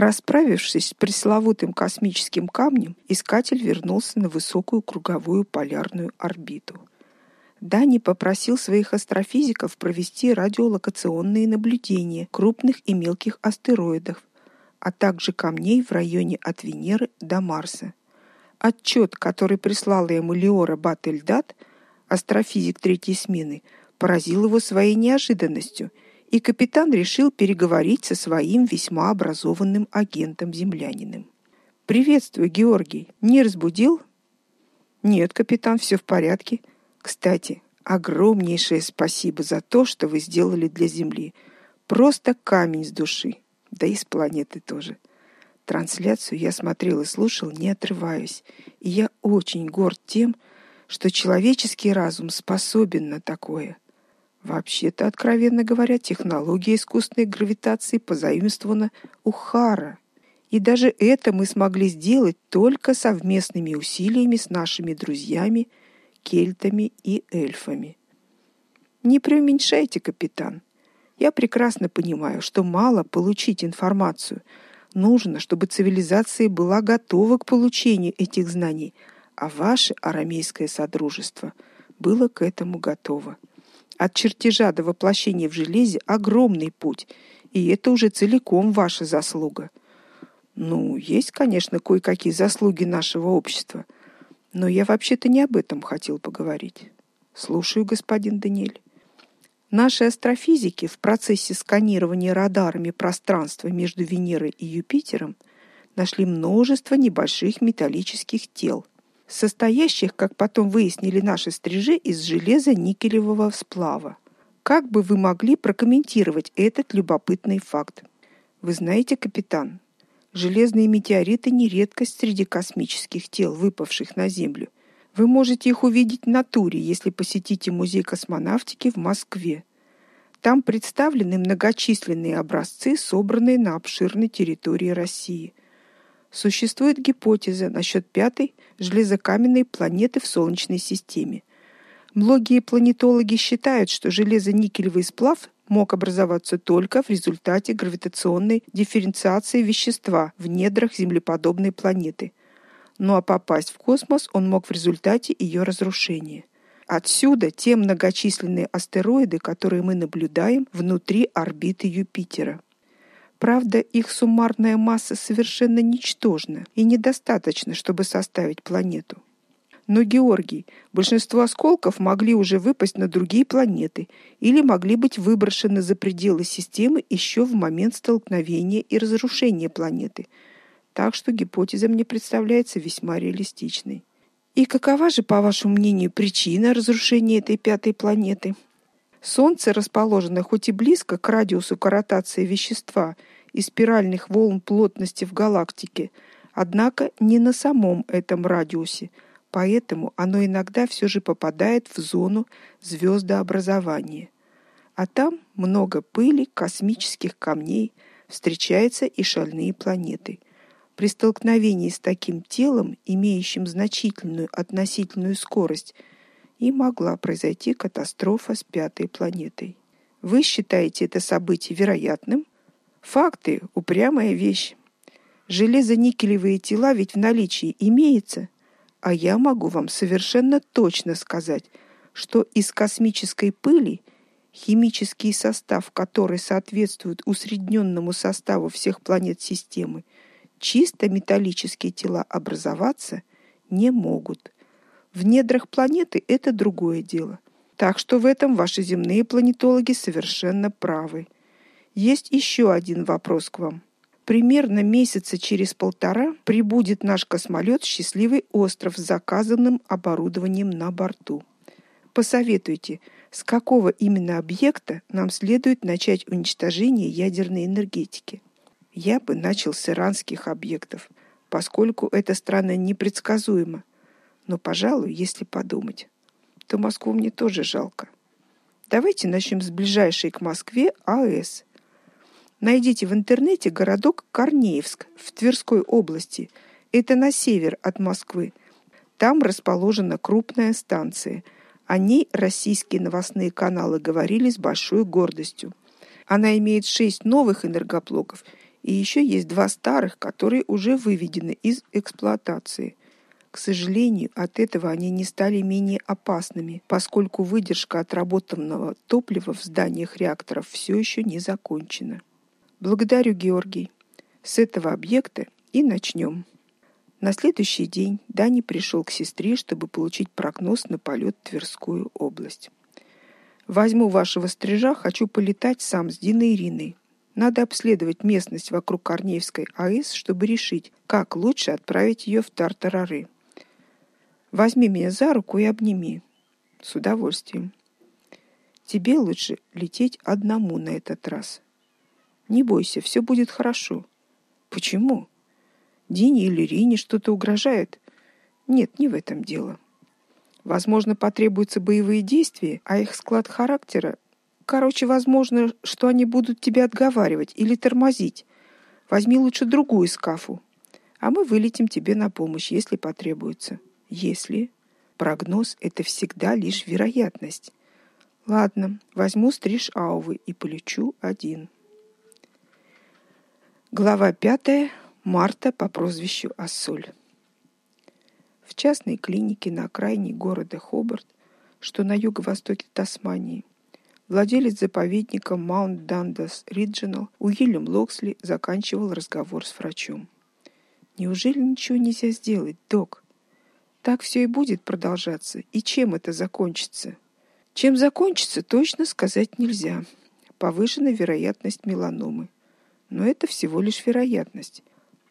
Расправившись с пресловутым космическим камнем, искатель вернулся на высокую круговую полярную орбиту. Дани попросил своих астрофизиков провести радиолокационные наблюдения крупных и мелких астероидов, а также камней в районе от Венеры до Марса. Отчет, который прислала ему Леора Бательдат, астрофизик третьей смены, поразил его своей неожиданностью, и капитан решил переговорить со своим весьма образованным агентом-землянином. «Приветствую, Георгий. Не разбудил?» «Нет, капитан, все в порядке. Кстати, огромнейшее спасибо за то, что вы сделали для Земли. Просто камень с души. Да и с планеты тоже. Трансляцию я смотрел и слушал, не отрываясь. И я очень горд тем, что человеческий разум способен на такое. Вообще-то, откровенно говоря, технология искусственной гравитации позаимствована у Хара. И даже это мы смогли сделать только совместными усилиями с нашими друзьями кельтами и эльфами. Не преуменьшайте, капитан. Я прекрасно понимаю, что мало получить информацию. Нужно, чтобы цивилизация была готова к получению этих знаний, а ваше арамейское содружество было к этому готово. От чертежа до воплощения в железе огромный путь, и это уже целиком ваша заслуга. Ну, есть, конечно, кое-какие заслуги нашего общества – но я вообще-то не об этом хотел поговорить. Слушаю, господин Даниэль. Наши астрофизики в процессе сканирования радарами пространства между Венерой и Юпитером нашли множество небольших металлических тел, состоящих, как потом выяснили наши стрижи, из железо-никелевого сплава. Как бы вы могли прокомментировать этот любопытный факт? Вы знаете, капитан, Железные метеориты не редкость среди космических тел, выпавших на Землю. Вы можете их увидеть в натуре, если посетите музей космонавтики в Москве. Там представлены многочисленные образцы, собранные на обширной территории России. Существует гипотеза насчет пятой железокаменной планеты в Солнечной системе. Многие планетологи считают, что железо-никелевый сплав мог образоваться только в результате гравитационной дифференциации вещества в недрах землеподобной планеты. Ну а попасть в космос он мог в результате ее разрушения. Отсюда те многочисленные астероиды, которые мы наблюдаем внутри орбиты Юпитера. Правда, их суммарная масса совершенно ничтожна и недостаточно, чтобы составить планету. Но Георгий, большинство осколков могли уже выпасть на другие планеты или могли быть выброшены за пределы системы еще в момент столкновения и разрушения планеты. Так что гипотеза мне представляется весьма реалистичной. И какова же, по вашему мнению, причина разрушения этой пятой планеты? Солнце расположено хоть и близко к радиусу коротации вещества и спиральных волн плотности в галактике, однако не на самом этом радиусе – Поэтому оно иногда все же попадает в зону звездообразования. А там много пыли, космических камней, встречаются и шальные планеты. При столкновении с таким телом, имеющим значительную относительную скорость, и могла произойти катастрофа с пятой планетой. Вы считаете это событие вероятным? Факты упрямая вещь. Железо-никелевые тела ведь в наличии имеется. А я могу вам совершенно точно сказать, что из космической пыли химический состав, который соответствует усредненному составу всех планет системы, чисто металлические тела образоваться не могут. В недрах планеты это другое дело. Так что в этом ваши земные планетологи совершенно правы. Есть еще один вопрос к вам. Примерно месяца через полтора прибудет наш космолет «Счастливый остров» с заказанным оборудованием на борту. Посоветуйте, с какого именно объекта нам следует начать уничтожение ядерной энергетики. Я бы начал с иранских объектов, поскольку эта страна непредсказуема. Но, пожалуй, если подумать, то Москву мне тоже жалко. Давайте начнем с ближайшей к Москве АЭС – Найдите в интернете городок Корнеевск в Тверской области. Это на север от Москвы. Там расположена крупная станция. О ней российские новостные каналы говорили с большой гордостью. Она имеет шесть новых энергоблоков И еще есть два старых, которые уже выведены из эксплуатации. К сожалению, от этого они не стали менее опасными, поскольку выдержка отработанного топлива в зданиях реакторов все еще не закончена. Благодарю, Георгий. С этого объекта и начнем. На следующий день Дани пришел к сестре, чтобы получить прогноз на полет в Тверскую область. Возьму вашего стрижа, хочу полетать сам с Диной Ириной. Надо обследовать местность вокруг Корнеевской АЭС, чтобы решить, как лучше отправить ее в Тартарары. Возьми меня за руку и обними. С удовольствием. Тебе лучше лететь одному на этот раз. Не бойся, все будет хорошо. Почему? Дине или Рине что-то угрожает? Нет, не в этом дело. Возможно, потребуются боевые действия, а их склад характера... Короче, возможно, что они будут тебя отговаривать или тормозить. Возьми лучше другую скафу, а мы вылетим тебе на помощь, если потребуется если прогноз — это всегда лишь вероятность. Ладно, возьму стриж Аувы и полечу один. Глава пятая. Марта по прозвищу Ассоль. В частной клинике на окраине города Хобарт, что на юго-востоке Тасмании, владелец заповедника Маунт Дандас Риджинал Уильям Локсли заканчивал разговор с врачом. Неужели ничего нельзя сделать, док? Так все и будет продолжаться. И чем это закончится? Чем закончится, точно сказать нельзя. Повышенная вероятность меланомы. Но это всего лишь вероятность.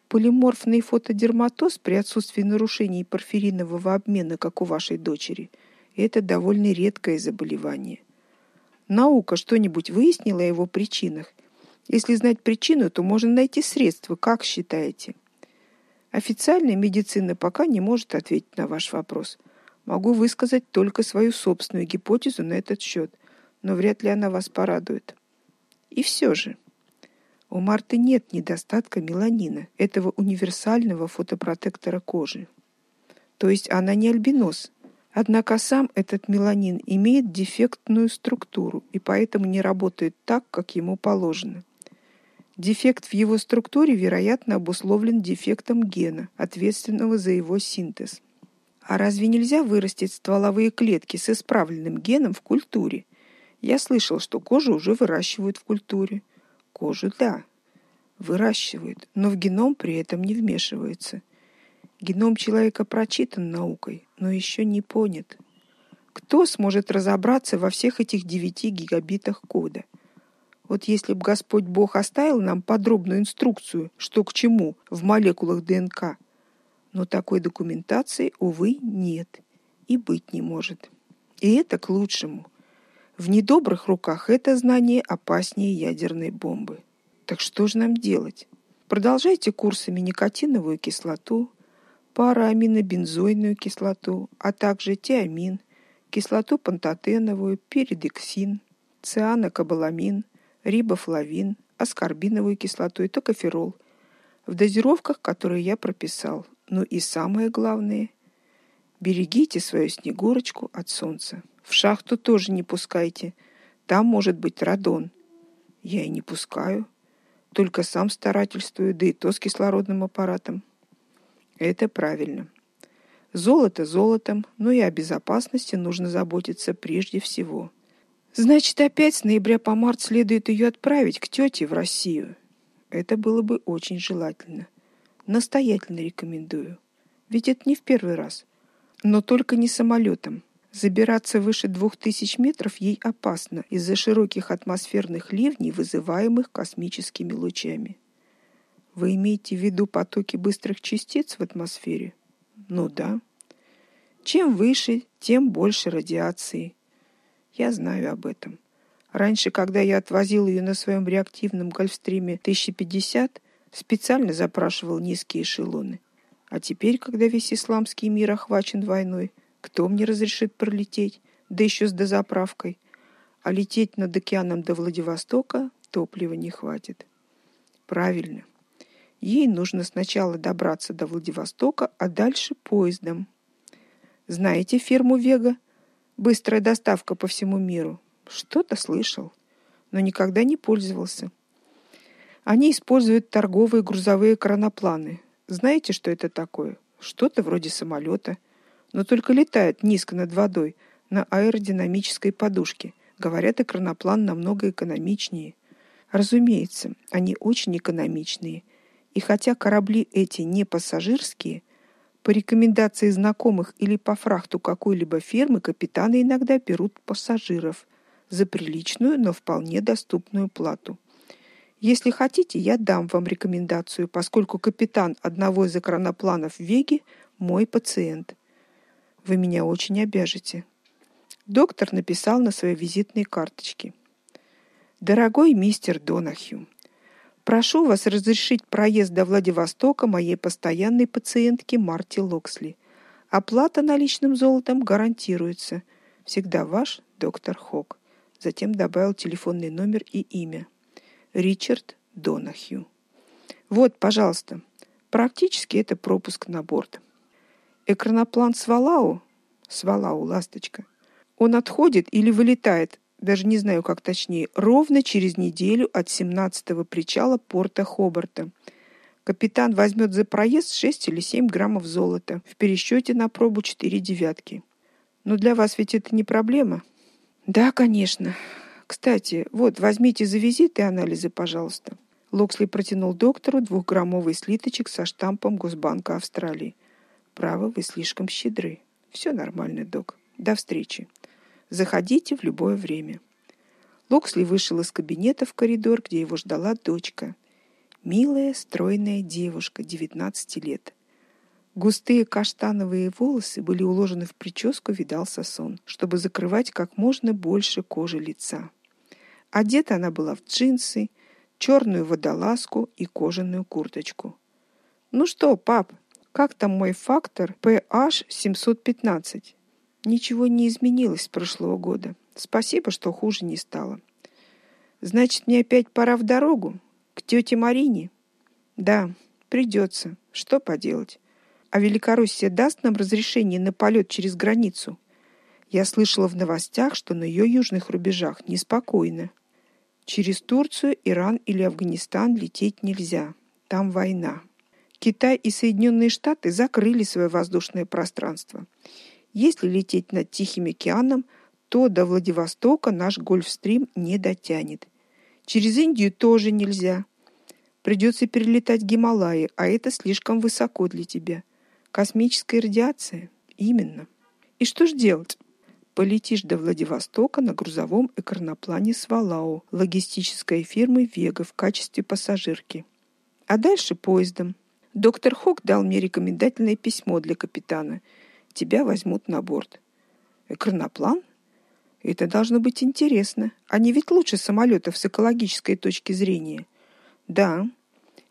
Полиморфный фотодерматоз при отсутствии нарушений порфиринового обмена, как у вашей дочери, это довольно редкое заболевание. Наука что-нибудь выяснила о его причинах? Если знать причину, то можно найти средства, как считаете? Официальная медицина пока не может ответить на ваш вопрос. Могу высказать только свою собственную гипотезу на этот счет, но вряд ли она вас порадует. И все же у Марты нет недостатка меланина, этого универсального фотопротектора кожи. То есть она не альбинос. Однако сам этот меланин имеет дефектную структуру и поэтому не работает так, как ему положено. Дефект в его структуре, вероятно, обусловлен дефектом гена, ответственного за его синтез. А разве нельзя вырастить стволовые клетки с исправленным геном в культуре? Я слышал, что кожу уже выращивают в культуре. Кожу, да, выращивают, но в геном при этом не вмешиваются. Геном человека прочитан наукой, но еще не понят. Кто сможет разобраться во всех этих 9 гигабитах кода? Вот если бы Господь Бог оставил нам подробную инструкцию, что к чему в молекулах ДНК, но такой документации, увы, нет и быть не может. И это к лучшему. В недобрых руках это знание опаснее ядерной бомбы. Так что же нам делать? Продолжайте курсами никотиновую кислоту, парааминобензойную кислоту, а также тиамин, кислоту пантотеновую, передексин, цианокобаламин, рибофлавин, аскорбиновую кислоту и токоферол в дозировках, которые я прописал. Ну и самое главное, берегите свою снегурочку от солнца. В шахту тоже не пускайте. Там может быть радон. Я и не пускаю. Только сам старательствую, да и то с кислородным аппаратом. Это правильно. Золото золотом, но и о безопасности нужно заботиться прежде всего. Значит, опять с ноября по март следует ее отправить к тете в Россию. Это было бы очень желательно. Настоятельно рекомендую. Ведь это не в первый раз. Но только не самолетом. Забираться выше двух тысяч метров ей опасно из-за широких атмосферных ливней, вызываемых космическими лучами. Вы имеете в виду потоки быстрых частиц в атмосфере? Ну да. Чем выше, тем больше радиации – я знаю об этом. Раньше, когда я отвозил ее на своем реактивном Гольфстриме 1050, специально запрашивал низкие эшелоны. А теперь, когда весь исламский мир охвачен войной, кто мне разрешит пролететь, да еще с дозаправкой? А лететь над океаном до Владивостока топлива не хватит. Правильно. Ей нужно сначала добраться до Владивостока, а дальше поездом. Знаете фирму Вега? Быстрая доставка по всему миру. Что-то слышал, но никогда не пользовался. Они используют торговые грузовые кранопланы. Знаете, что это такое? Что-то вроде самолета, но только летает низко над водой на аэродинамической подушке. Говорят, экраноплан намного экономичнее. Разумеется, они очень экономичные. И хотя корабли эти не пассажирские, по рекомендации знакомых или по фрахту какой-либо фирмы капитаны иногда берут пассажиров за приличную, но вполне доступную плату. Если хотите, я дам вам рекомендацию, поскольку капитан одного из экранопланов Веги мой пациент. Вы меня очень обяжете. Доктор написал на своей визитной карточке: Дорогой мистер Донахью, прошу вас разрешить проезд до Владивостока моей постоянной пациентке Марти Локсли. Оплата наличным золотом гарантируется. Всегда ваш доктор Хок. Затем добавил телефонный номер и имя. Ричард Донахью. Вот, пожалуйста. Практически это пропуск на борт. Экраноплан Свалау, Свалау ласточка. Он отходит или вылетает, даже не знаю, как точнее, ровно через неделю от 17-го причала порта Хобарта. Капитан возьмет за проезд 6 или 7 граммов золота в пересчете на пробу 4 девятки. Но для вас ведь это не проблема. Да, конечно. Кстати, вот, возьмите за визит и анализы, пожалуйста. Локсли протянул доктору двухграммовый слиточек со штампом Госбанка Австралии. Право, вы слишком щедры. Все нормально, док. До встречи. Заходите в любое время. Локсли вышел из кабинета в коридор, где его ждала дочка. Милая, стройная девушка, 19 лет. Густые каштановые волосы были уложены в прическу видал сосон, чтобы закрывать как можно больше кожи лица. Одета она была в джинсы, черную водолазку и кожаную курточку. Ну что, пап, как там мой фактор PH 715? Ничего не изменилось с прошлого года. Спасибо, что хуже не стало. Значит, мне опять пора в дорогу к тете Марине. Да, придется. Что поделать? А Великороссия даст нам разрешение на полет через границу. Я слышала в новостях, что на ее южных рубежах неспокойно. Через Турцию, Иран или Афганистан лететь нельзя. Там война. Китай и Соединенные Штаты закрыли свое воздушное пространство. Если лететь над Тихим океаном, то до Владивостока наш Гольфстрим не дотянет. Через Индию тоже нельзя. Придется перелетать Гималаи, а это слишком высоко для тебя. Космическая радиация именно. И что ж делать? полетишь до Владивостока на грузовом экраноплане Свалау логистической фирмы Вега в качестве пассажирки. А дальше поездом. Доктор Хок дал мне рекомендательное письмо для капитана. Тебя возьмут на борт. Экраноплан? Это должно быть интересно. Они ведь лучше самолетов с экологической точки зрения. Да.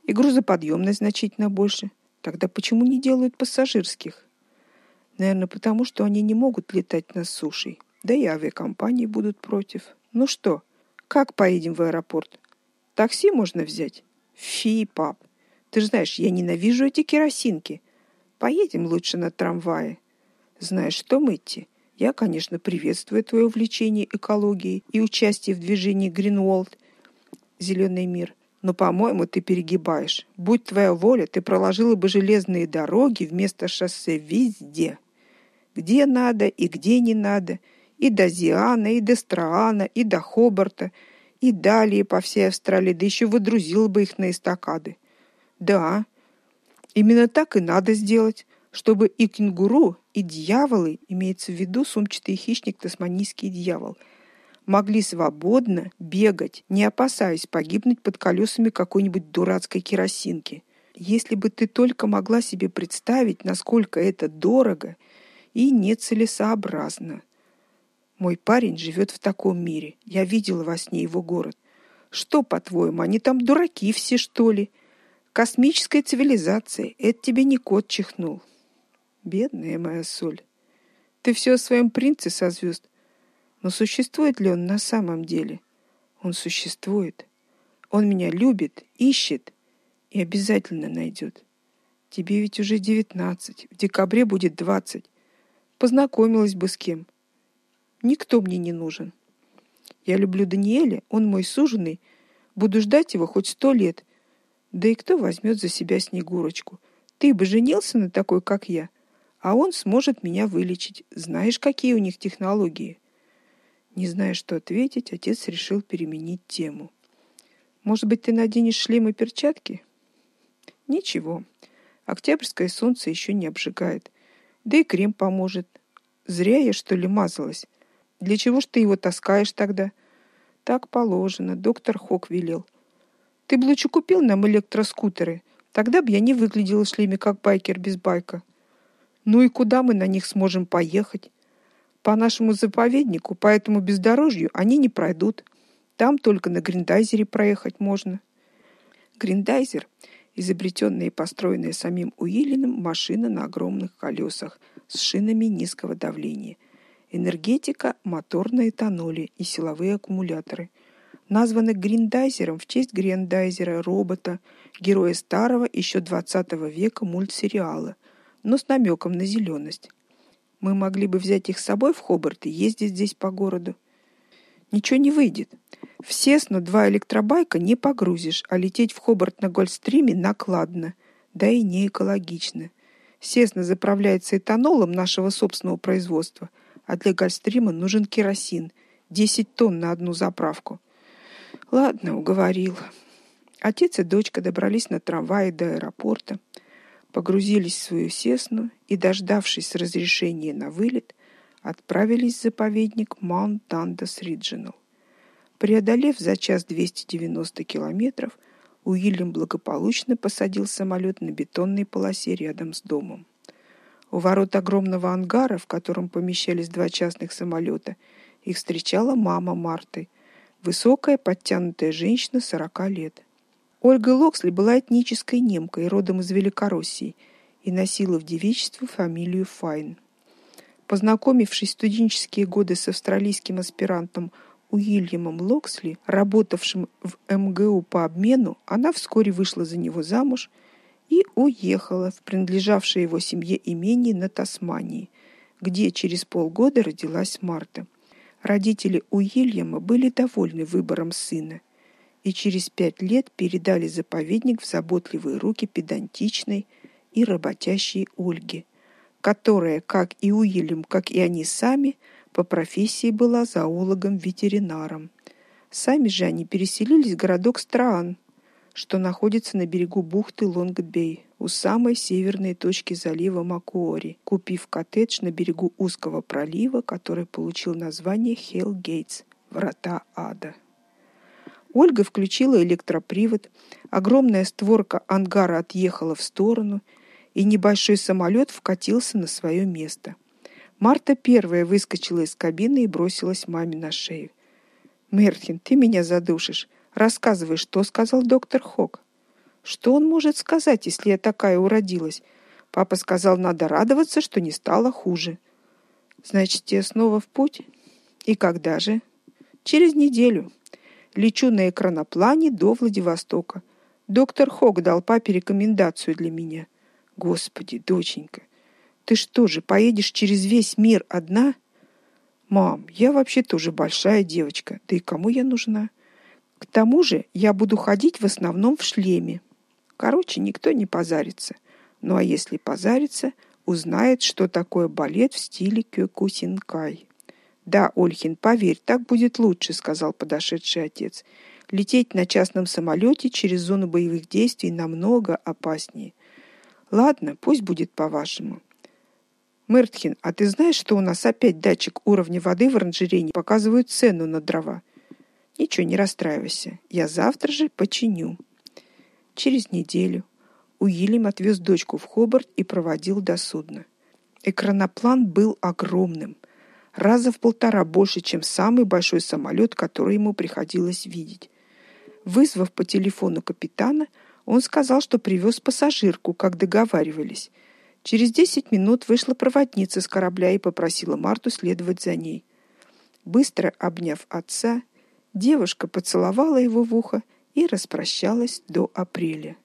И грузоподъемность значительно больше. Тогда почему не делают пассажирских? Наверное, потому что они не могут летать над сушей. Да и авиакомпании будут против. Ну что, как поедем в аэропорт? Такси можно взять? Фи, пап. Ты же знаешь, я ненавижу эти керосинки. Поедем лучше на трамвае. Знаешь что, Мэтти? Я, конечно, приветствую твое увлечение экологией и участие в движении Гринволд, зеленый мир. Но, по-моему, ты перегибаешь. Будь твоя воля, ты проложила бы железные дороги вместо шоссе везде где надо и где не надо, и до Зиана, и до Страана, и до Хобарта, и далее по всей Австралии, да еще выдрузил бы их на эстакады. Да, именно так и надо сделать, чтобы и кенгуру, и дьяволы, имеется в виду сумчатый хищник тасманийский дьявол, могли свободно бегать, не опасаясь погибнуть под колесами какой-нибудь дурацкой керосинки. Если бы ты только могла себе представить, насколько это дорого – и нецелесообразно. Мой парень живет в таком мире. Я видела во сне его город. Что, по-твоему, они там дураки все, что ли? Космическая цивилизация. Это тебе не кот чихнул. Бедная моя соль. Ты все о своем принце со звезд. Но существует ли он на самом деле? Он существует. Он меня любит, ищет и обязательно найдет. Тебе ведь уже девятнадцать, в декабре будет двадцать познакомилась бы с кем. Никто мне не нужен. Я люблю Даниэля, он мой суженый. Буду ждать его хоть сто лет, Да и кто возьмет за себя Снегурочку? Ты бы женился на такой, как я, а он сможет меня вылечить. Знаешь, какие у них технологии? Не зная, что ответить, отец решил переменить тему. Может быть, ты наденешь шлем и перчатки? Ничего. Октябрьское солнце еще не обжигает. Да и крем поможет. Зря я, что ли, мазалась. Для чего ж ты его таскаешь тогда? Так положено, доктор Хок велел. Ты бы лучше купил нам электроскутеры. Тогда бы я не выглядела шлеме как байкер без байка. Ну и куда мы на них сможем поехать? По нашему заповеднику, по этому бездорожью они не пройдут. Там только на гриндайзере проехать можно. Гриндайзер изобретенная и построенная самим Уиллином машина на огромных колесах с шинами низкого давления. Энергетика мотор на и силовые аккумуляторы. Названы Гриндайзером в честь Гриндайзера робота, героя старого еще 20 века мультсериала, но с намеком на зеленость. Мы могли бы взять их с собой в Хобарт и ездить здесь по городу. Ничего не выйдет. В Сесну два электробайка не погрузишь, а лететь в Хобарт на Гольфстриме накладно, да и не экологично. Сесна заправляется этанолом нашего собственного производства, а для Гольфстрима нужен керосин 10 тонн на одну заправку. Ладно, уговорил. Отец и дочка добрались на трамвае до аэропорта, погрузились в свою Сесну и, дождавшись разрешения на вылет, отправились в заповедник Маунт-Дандас-Риджинал. Преодолев за час 290 километров, Уильям благополучно посадил самолет на бетонной полосе рядом с домом. У ворот огромного ангара, в котором помещались два частных самолета, их встречала мама Марты, высокая, подтянутая женщина 40 лет. Ольга Локсли была этнической немкой, родом из Великороссии, и носила в девичестве фамилию Файн. Познакомившись в студенческие годы с австралийским аспирантом Уильямом Локсли, работавшим в МГУ по обмену, она вскоре вышла за него замуж и уехала в принадлежавшее его семье имение на Тасмании, где через полгода родилась Марта. Родители Уильяма были довольны выбором сына и через пять лет передали заповедник в заботливые руки педантичной и работящей Ольги, которая, как и Уильям, как и они сами, по профессии была зоологом-ветеринаром. Сами же они переселились в городок Страан, что находится на берегу бухты Лонг-Бей, у самой северной точки залива Макуори, купив коттедж на берегу узкого пролива, который получил название Хелл-Гейтс врата ада. Ольга включила электропривод, огромная створка ангара отъехала в сторону, и небольшой самолет вкатился на свое место – Марта первая выскочила из кабины и бросилась маме на шею. Мертин, ты меня задушишь. Рассказывай, что сказал доктор Хок. Что он может сказать, если я такая уродилась? Папа сказал, надо радоваться, что не стало хуже. Значит, я снова в путь? И когда же? Через неделю. Лечу на экраноплане до Владивостока. Доктор Хок дал папе рекомендацию для меня. Господи, доченька, ты что же, поедешь через весь мир одна? Мам, я вообще тоже большая девочка. Да и кому я нужна? К тому же, я буду ходить в основном в шлеме. Короче, никто не позарится. Ну а если позарится, узнает, что такое балет в стиле кёкусинкай. Да, Ольхин, поверь, так будет лучше, сказал подошедший отец. Лететь на частном самолете через зону боевых действий намного опаснее. Ладно, пусть будет по-вашему. Мертхин, а ты знаешь, что у нас опять датчик уровня воды в оранжерее показывает цену на дрова? Ничего, не расстраивайся. Я завтра же починю. Через неделю Уильям отвез дочку в Хобарт и проводил до судна. Экраноплан был огромным, раза в полтора больше, чем самый большой самолет, который ему приходилось видеть. Вызвав по телефону капитана, он сказал, что привез пассажирку, как договаривались – Через десять минут вышла проводница с корабля и попросила Марту следовать за ней. Быстро обняв отца, девушка поцеловала его в ухо и распрощалась до апреля.